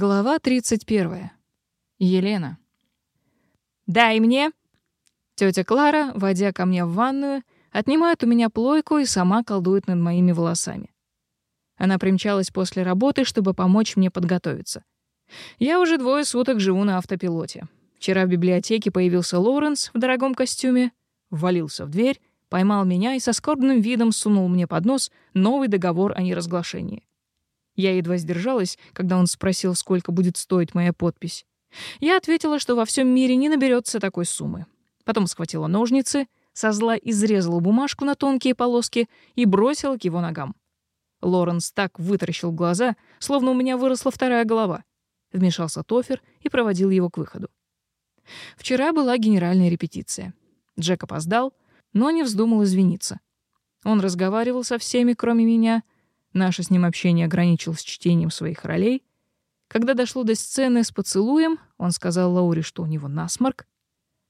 Глава 31. Елена. «Дай мне!» Тётя Клара, водя ко мне в ванную, отнимает у меня плойку и сама колдует над моими волосами. Она примчалась после работы, чтобы помочь мне подготовиться. Я уже двое суток живу на автопилоте. Вчера в библиотеке появился Лоуренс в дорогом костюме, ввалился в дверь, поймал меня и со скорбным видом сунул мне под нос новый договор о неразглашении. Я едва сдержалась, когда он спросил, сколько будет стоить моя подпись. Я ответила, что во всем мире не наберется такой суммы. Потом схватила ножницы, со зла изрезала бумажку на тонкие полоски и бросила к его ногам. Лоренс так вытаращил глаза, словно у меня выросла вторая голова. Вмешался Тофер и проводил его к выходу. Вчера была генеральная репетиция. Джек опоздал, но не вздумал извиниться. Он разговаривал со всеми, кроме меня — Наше с ним общение ограничилось чтением своих ролей. Когда дошло до сцены с поцелуем, он сказал Лауре, что у него насморк.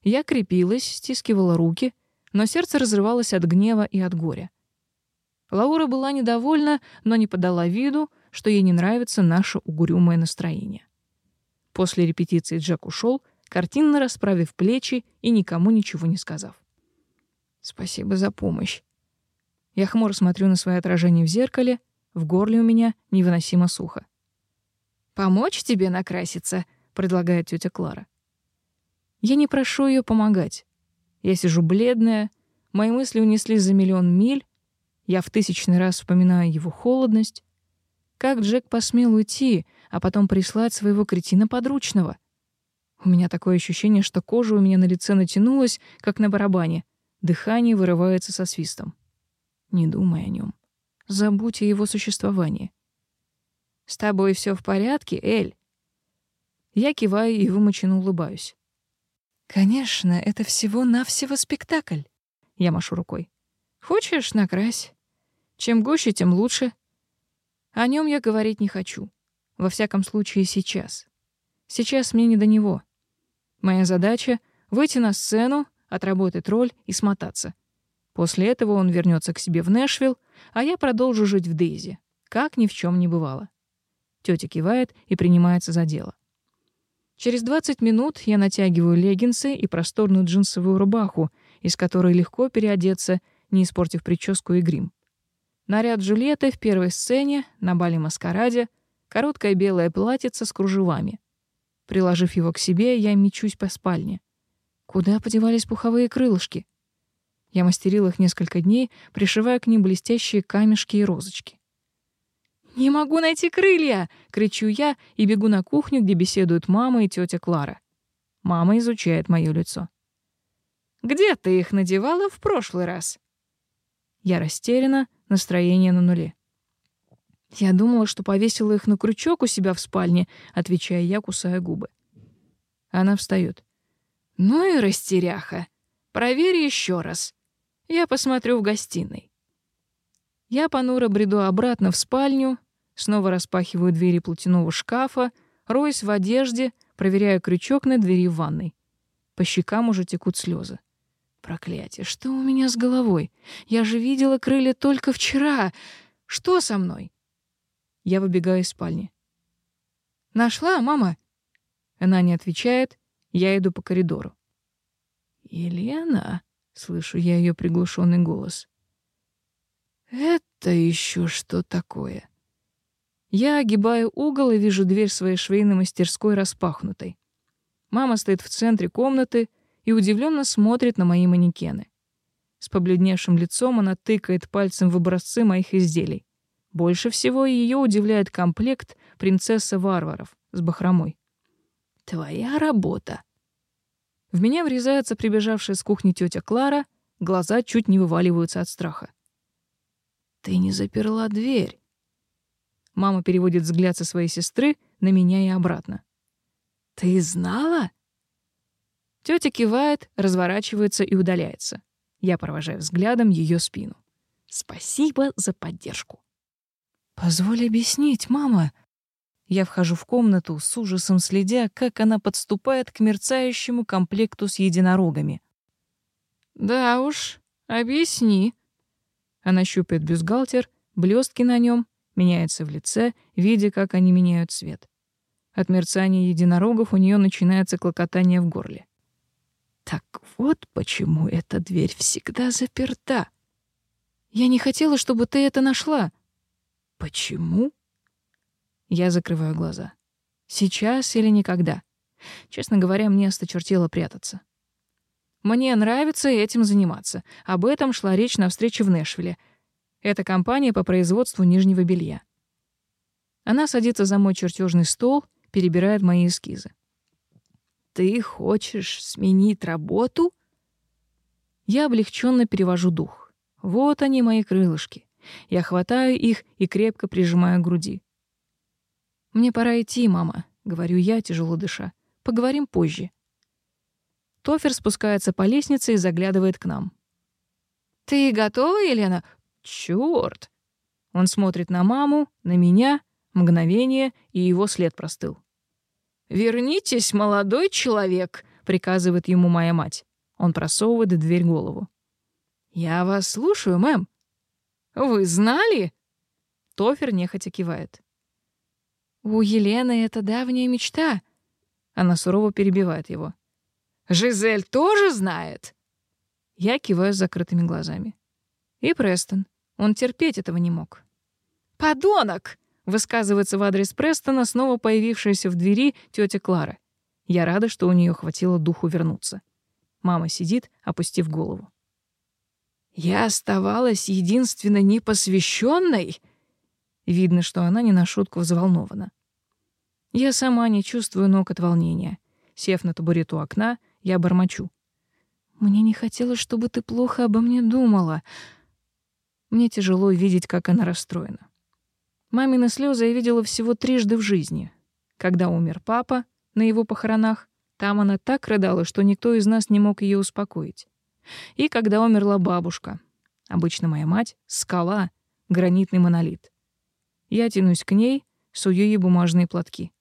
Я крепилась, стискивала руки, но сердце разрывалось от гнева и от горя. Лаура была недовольна, но не подала виду, что ей не нравится наше угрюмое настроение. После репетиции Джек ушел, картинно расправив плечи и никому ничего не сказав. «Спасибо за помощь». Я хмуро смотрю на свое отражение в зеркале — в горле у меня невыносимо сухо. «Помочь тебе накраситься?» — предлагает тетя Клара. Я не прошу ее помогать. Я сижу бледная, мои мысли унесли за миллион миль, я в тысячный раз вспоминаю его холодность. Как Джек посмел уйти, а потом прислать своего кретина подручного? У меня такое ощущение, что кожа у меня на лице натянулась, как на барабане. Дыхание вырывается со свистом. Не думай о нем. Забудьте его существование. С тобой все в порядке, Эль? Я киваю и вымоченно улыбаюсь. Конечно, это всего-навсего спектакль. Я машу рукой. Хочешь, накрась. Чем гуще, тем лучше. О нем я говорить не хочу. Во всяком случае, сейчас. Сейчас мне не до него. Моя задача — выйти на сцену, отработать роль и смотаться. После этого он вернется к себе в Нэшвилл, а я продолжу жить в Дейзи, как ни в чем не бывало. Тетя кивает и принимается за дело. Через 20 минут я натягиваю леггинсы и просторную джинсовую рубаху, из которой легко переодеться, не испортив прическу и грим. Наряд Джульетты в первой сцене на бале маскараде, короткое белое платьице с кружевами. Приложив его к себе, я мечусь по спальне. Куда подевались пуховые крылышки? — я мастерил их несколько дней, пришивая к ним блестящие камешки и розочки. «Не могу найти крылья!» — кричу я и бегу на кухню, где беседуют мама и тетя Клара. Мама изучает мое лицо. «Где ты их надевала в прошлый раз?» Я растеряна, настроение на нуле. «Я думала, что повесила их на крючок у себя в спальне», — отвечая я, кусая губы. Она встает. «Ну и растеряха. Проверь еще раз. Я посмотрю в гостиной. Я понуро бреду обратно в спальню, снова распахиваю двери платяного шкафа, роюсь в одежде, проверяю крючок на двери в ванной. По щекам уже текут слезы. Проклятие, что у меня с головой? Я же видела крылья только вчера. Что со мной? Я выбегаю из спальни. Нашла, мама? Она не отвечает. Я иду по коридору. Елена, Слышу я ее приглушенный голос. «Это еще что такое?» Я огибаю угол и вижу дверь своей швейной мастерской распахнутой. Мама стоит в центре комнаты и удивленно смотрит на мои манекены. С побледневшим лицом она тыкает пальцем в образцы моих изделий. Больше всего ее удивляет комплект принцессы варваров» с бахромой. «Твоя работа», в меня врезается прибежавшая с кухни тетя Клара, глаза чуть не вываливаются от страха. «Ты не заперла дверь!» Мама переводит взгляд со своей сестры на меня и обратно. «Ты знала?» Тетя кивает, разворачивается и удаляется. Я провожаю взглядом ее спину. «Спасибо за поддержку!» «Позволь объяснить, мама!» Я вхожу в комнату, с ужасом следя, как она подступает к мерцающему комплекту с единорогами. «Да уж, объясни». Она щупает бюстгальтер, блестки на нем, меняется в лице, видя, как они меняют цвет. От мерцания единорогов у нее начинается клокотание в горле. Так вот почему эта дверь всегда заперта. Я не хотела, чтобы ты это нашла. Почему? Я закрываю глаза. Сейчас или никогда. Честно говоря, мне осточертело прятаться. Мне нравится этим заниматься. Об этом шла речь на встрече в Нэшвилле. Это компания по производству нижнего белья. Она садится за мой чертежный стол, перебирает мои эскизы. Ты хочешь сменить работу? Я облегченно перевожу дух. Вот они мои крылышки. Я хватаю их и крепко прижимаю к груди. «Мне пора идти, мама», — говорю я, тяжело дыша. «Поговорим позже». Тофер спускается по лестнице и заглядывает к нам. «Ты готова, Елена?» «Чёрт!» Он смотрит на маму, на меня, мгновение, и его след простыл. «Вернитесь, молодой человек!» — приказывает ему моя мать. Он просовывает в дверь голову. «Я вас слушаю, мэм». «Вы знали?» Тофер нехотя кивает. «У Елены это давняя мечта!» Она сурово перебивает его. «Жизель тоже знает!» Я киваю с закрытыми глазами. И Престон. Он терпеть этого не мог. «Подонок!» — высказывается в адрес Престона снова появившаяся в двери тетя Клара. Я рада, что у нее хватило духу вернуться. Мама сидит, опустив голову. «Я оставалась единственно непосвященной. Видно, что она не на шутку взволнована. Я сама не чувствую ног от волнения. Сев на табурет у окна, я бормочу. «Мне не хотелось, чтобы ты плохо обо мне думала». Мне тяжело видеть, как она расстроена. Мамины слезы я видела всего трижды в жизни. Когда умер папа на его похоронах, там она так рыдала, что никто из нас не мог ее успокоить. И когда умерла бабушка, обычно моя мать, скала, гранитный монолит. Я тянусь к ней, сую ей бумажные платки.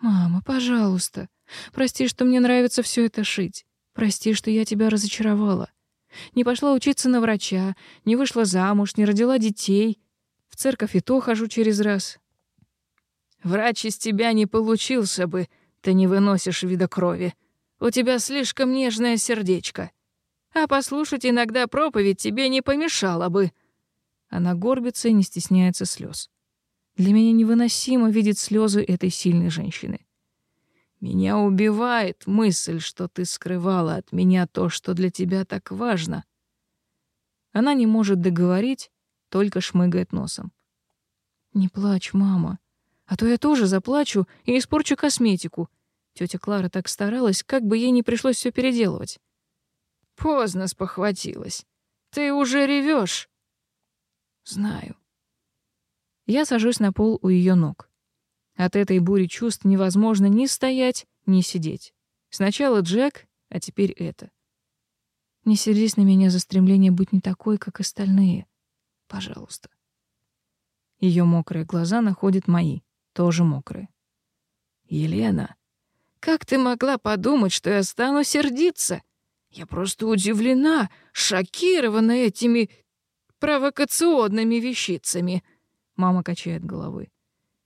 «Мама, пожалуйста, прости, что мне нравится все это шить. Прости, что я тебя разочаровала. Не пошла учиться на врача, не вышла замуж, не родила детей. В церковь и то хожу через раз». «Врач из тебя не получился бы, ты не выносишь вида крови. У тебя слишком нежное сердечко. А послушать иногда проповедь тебе не помешало бы». Она горбится и не стесняется слез. Для меня невыносимо видеть слезы этой сильной женщины. Меня убивает мысль, что ты скрывала от меня то, что для тебя так важно. Она не может договорить, только шмыгает носом. Не плачь, мама, а то я тоже заплачу и испорчу косметику. Тетя Клара так старалась, как бы ей не пришлось все переделывать. Поздно спохватилась. Ты уже ревешь. Знаю. Я сажусь на пол у ее ног. От этой бури чувств невозможно ни стоять, ни сидеть. Сначала Джек, а теперь это. Не сердись на меня за стремление быть не такой, как остальные. Пожалуйста. Ее мокрые глаза находят мои, тоже мокрые. Елена, как ты могла подумать, что я стану сердиться? Я просто удивлена, шокирована этими провокационными вещицами. Мама качает головой.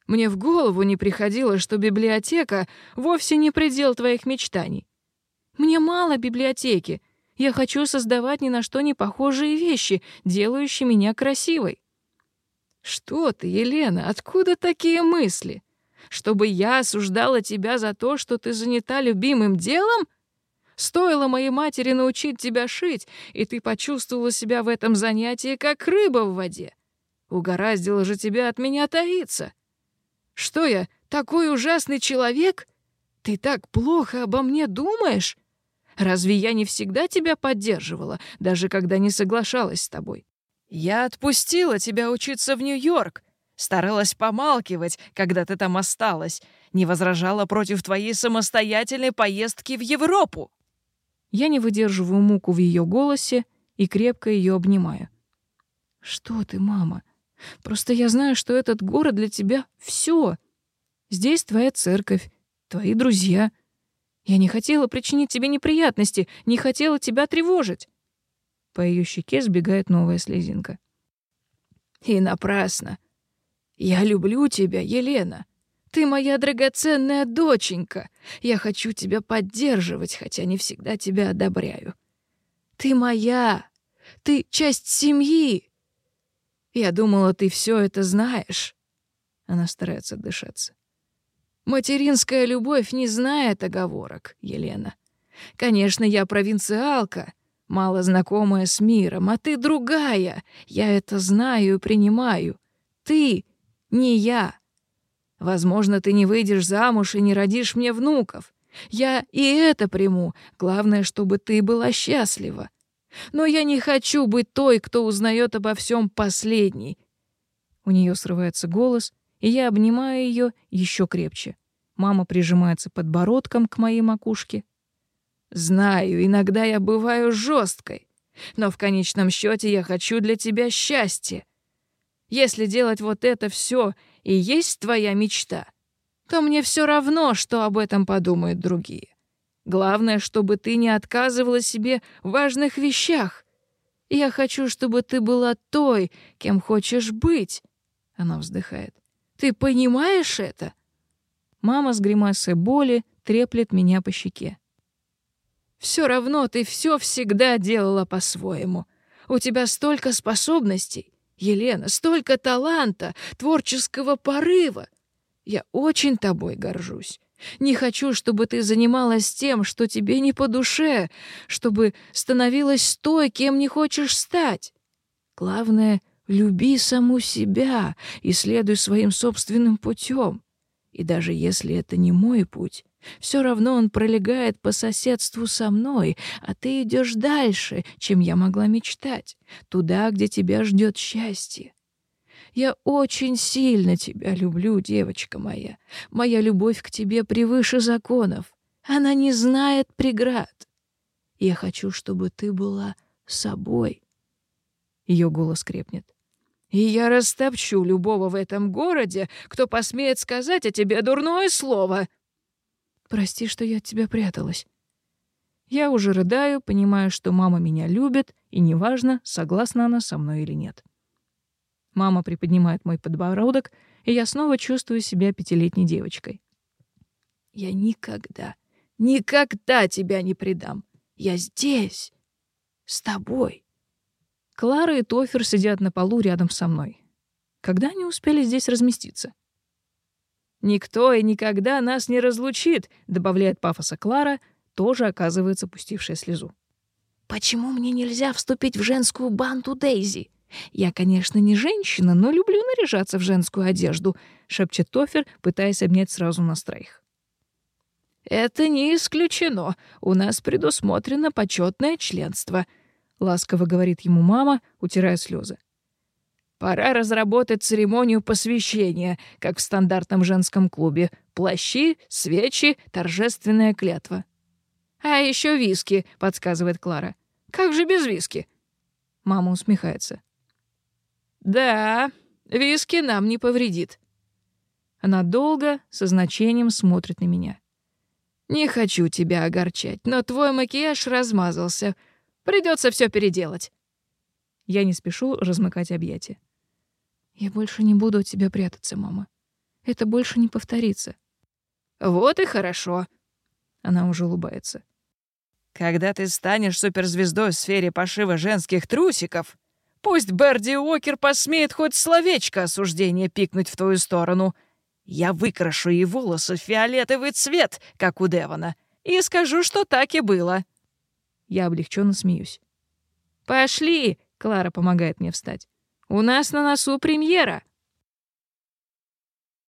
«Мне в голову не приходило, что библиотека вовсе не предел твоих мечтаний. Мне мало библиотеки. Я хочу создавать ни на что не похожие вещи, делающие меня красивой». «Что ты, Елена, откуда такие мысли? Чтобы я осуждала тебя за то, что ты занята любимым делом?» Стоило моей матери научить тебя шить, и ты почувствовала себя в этом занятии как рыба в воде. Угораздило же тебя от меня таиться. Что я, такой ужасный человек? Ты так плохо обо мне думаешь? Разве я не всегда тебя поддерживала, даже когда не соглашалась с тобой? Я отпустила тебя учиться в Нью-Йорк, старалась помалкивать, когда ты там осталась, не возражала против твоей самостоятельной поездки в Европу. Я не выдерживаю муку в ее голосе и крепко ее обнимаю. «Что ты, мама? Просто я знаю, что этот город для тебя — все. Здесь твоя церковь, твои друзья. Я не хотела причинить тебе неприятности, не хотела тебя тревожить». По ее щеке сбегает новая слезинка. «И напрасно. Я люблю тебя, Елена. Ты моя драгоценная доченька. Я хочу тебя поддерживать, хотя не всегда тебя одобряю. Ты моя. Ты часть семьи. Я думала, ты все это знаешь. Она старается дышаться. Материнская любовь не знает оговорок, Елена. Конечно, я провинциалка, мало знакомая с миром, а ты другая. Я это знаю и принимаю. Ты не я. Возможно, ты не выйдешь замуж и не родишь мне внуков. Я и это приму. Главное, чтобы ты была счастлива. Но я не хочу быть той, кто узнает обо всем последней. У нее срывается голос, и я обнимаю ее еще крепче. Мама прижимается подбородком к моей макушке. Знаю, иногда я бываю жесткой, но в конечном счете я хочу для тебя счастья. Если делать вот это все и есть твоя мечта, то мне все равно, что об этом подумают другие. Главное, чтобы ты не отказывала себе в важных вещах. Я хочу, чтобы ты была той, кем хочешь быть. Она вздыхает. Ты понимаешь это? Мама с гримасой боли треплет меня по щеке. Все равно ты все всегда делала по-своему. У тебя столько способностей, Елена, столько таланта, творческого порыва. Я очень тобой горжусь. Не хочу, чтобы ты занималась тем, что тебе не по душе, чтобы становилась той, кем не хочешь стать. Главное — люби саму себя и следуй своим собственным путем. И даже если это не мой путь, все равно он пролегает по соседству со мной, а ты идешь дальше, чем я могла мечтать, туда, где тебя ждет счастье. Я очень сильно тебя люблю, девочка моя. Моя любовь к тебе превыше законов. Она не знает преград. Я хочу, чтобы ты была собой. Ее голос крепнет. И я растопчу любого в этом городе, кто посмеет сказать о тебе дурное слово. Прости, что я от тебя пряталась. Я уже рыдаю, понимая, что мама меня любит, и неважно, согласна она со мной или нет. Мама приподнимает мой подбородок, и я снова чувствую себя пятилетней девочкой. «Я никогда, никогда тебя не предам! Я здесь! С тобой!» Клара и Тофер сидят на полу рядом со мной. Когда они успели здесь разместиться? «Никто и никогда нас не разлучит», — добавляет пафоса Клара, тоже оказывается пустившая слезу. «Почему мне нельзя вступить в женскую банду Дейзи?» «Я, конечно, не женщина, но люблю наряжаться в женскую одежду», — шепчет Тофер, пытаясь обнять сразу нас троих. «Это не исключено. У нас предусмотрено почетное членство», — ласково говорит ему мама, утирая слезы. «Пора разработать церемонию посвящения, как в стандартном женском клубе. Плащи, свечи, торжественная клятва». «А еще виски», — подсказывает Клара. «Как же без виски?» Мама усмехается. Да, виски нам не повредит. Она долго, со значением смотрит на меня. Не хочу тебя огорчать, но твой макияж размазался. Придется все переделать. Я не спешу размыкать объятия. Я больше не буду от тебя прятаться, мама. Это больше не повторится. Вот и хорошо. Она уже улыбается. Когда ты станешь суперзвездой в сфере пошива женских трусиков, Пусть Берди Уокер посмеет хоть словечко осуждения пикнуть в твою сторону. Я выкрашу ей волосы в фиолетовый цвет, как у Девона, и скажу, что так и было». Я облегченно смеюсь. «Пошли!» — Клара помогает мне встать. «У нас на носу премьера!»